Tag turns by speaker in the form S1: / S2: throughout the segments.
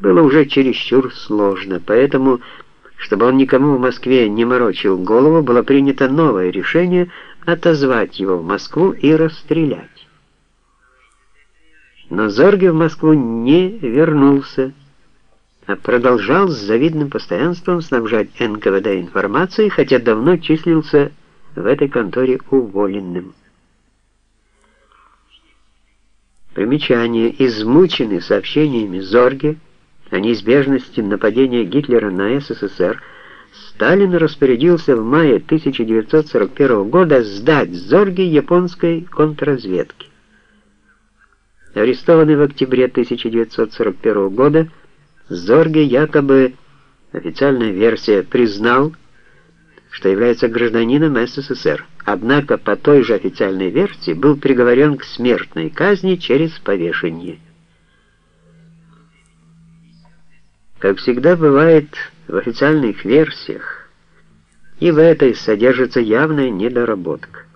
S1: было уже чересчур сложно, поэтому, чтобы он никому в Москве не морочил голову, было принято новое решение отозвать его в Москву и расстрелять. Но Зорге в Москву не вернулся, а продолжал с завидным постоянством снабжать НКВД информацией, хотя давно числился в этой конторе уволенным. Примечание. Измученный сообщениями Зорге о неизбежности нападения Гитлера на СССР, Сталин распорядился в мае 1941 года сдать Зорге японской контрразведки. Арестованный в октябре 1941 года, Зорге якобы, официальная версия, признал, что является гражданином СССР, однако по той же официальной версии был приговорен к смертной казни через повешение. Как всегда бывает в официальных версиях, и в этой содержится явная недоработка.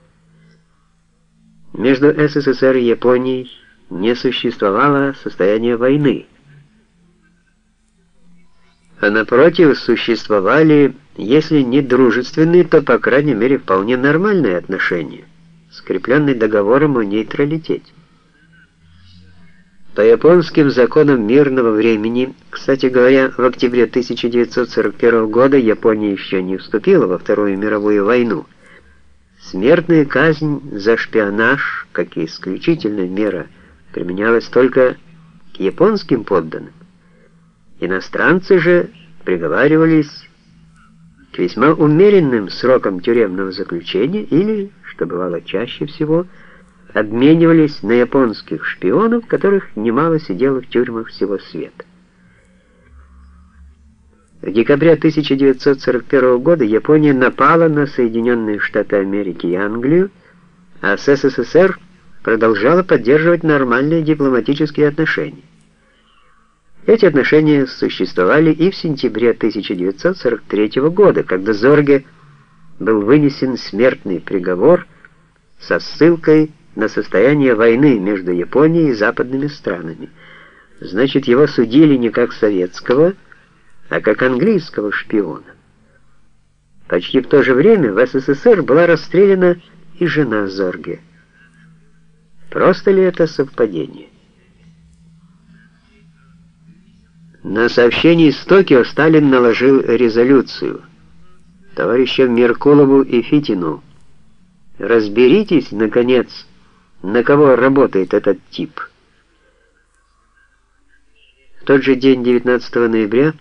S1: Между СССР и Японией не существовало состояния войны, а напротив существовали, если не дружественные, то, по крайней мере, вполне нормальные отношения, скрепленные договором о нейтралитете. По японским законам мирного времени, кстати говоря, в октябре 1941 года Япония еще не вступила во Вторую мировую войну. Смертная казнь за шпионаж, как и исключительная мера, применялась только к японским подданным. Иностранцы же приговаривались к весьма умеренным срокам тюремного заключения или, что бывало чаще всего, обменивались на японских шпионов, которых немало сидело в тюрьмах всего света. В декабре 1941 года Япония напала на Соединенные Штаты Америки и Англию, а с СССР продолжала поддерживать нормальные дипломатические отношения. Эти отношения существовали и в сентябре 1943 года, когда Зорге был вынесен смертный приговор со ссылкой на состояние войны между Японией и западными странами. Значит, его судили не как советского, а как английского шпиона. Почти в то же время в СССР была расстреляна и жена Зорге. Просто ли это совпадение? На сообщение из Токио Сталин наложил резолюцию товарищам Меркулову и Фитину. Разберитесь, наконец, на кого работает этот тип. В тот же день, 19 ноября,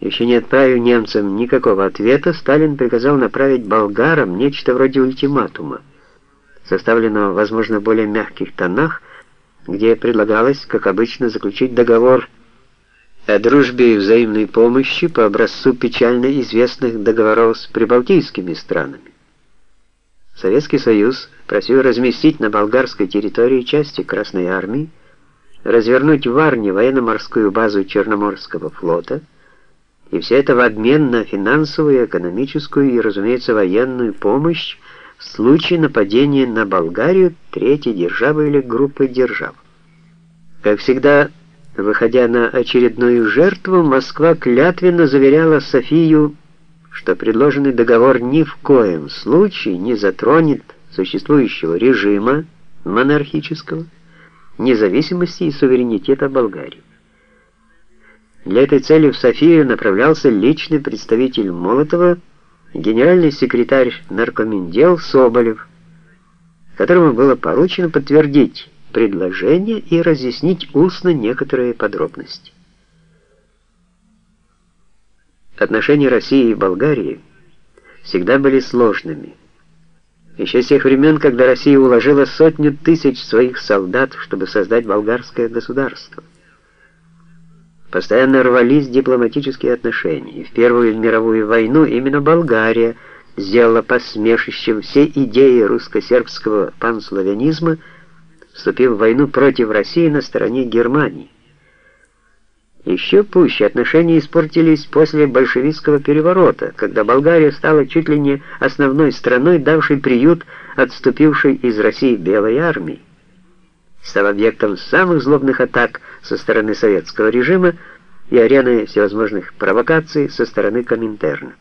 S1: еще не отправив немцам никакого ответа, Сталин приказал направить болгарам нечто вроде ультиматума, составленного, возможно, в более мягких тонах, где предлагалось, как обычно, заключить договор о дружбе и взаимной помощи по образцу печально известных договоров с прибалтийскими странами. Советский Союз просил разместить на болгарской территории части Красной Армии, развернуть в Варне военно-морскую базу Черноморского флота, и все это в обмен на финансовую, экономическую и, разумеется, военную помощь в случае нападения на Болгарию третьей державы или группы держав. Как всегда, выходя на очередную жертву, Москва клятвенно заверяла Софию что предложенный договор ни в коем случае не затронет существующего режима монархического, независимости и суверенитета Болгарии. Для этой цели в Софию направлялся личный представитель Молотова, генеральный секретарь наркомендел Соболев, которому было поручено подтвердить предложение и разъяснить устно некоторые подробности. Отношения России и Болгарии всегда были сложными. Еще с тех времен, когда Россия уложила сотню тысяч своих солдат, чтобы создать болгарское государство. Постоянно рвались дипломатические отношения, и в Первую мировую войну именно Болгария сделала посмешищем все идеи русско-сербского панславянизма, вступив в войну против России на стороне Германии. Еще пуще отношения испортились после большевистского переворота, когда Болгария стала чуть ли не основной страной, давшей приют отступившей из России Белой армии. Став объектом самых злобных атак со стороны советского режима, и ареной всевозможных провокаций со стороны Коминтерна.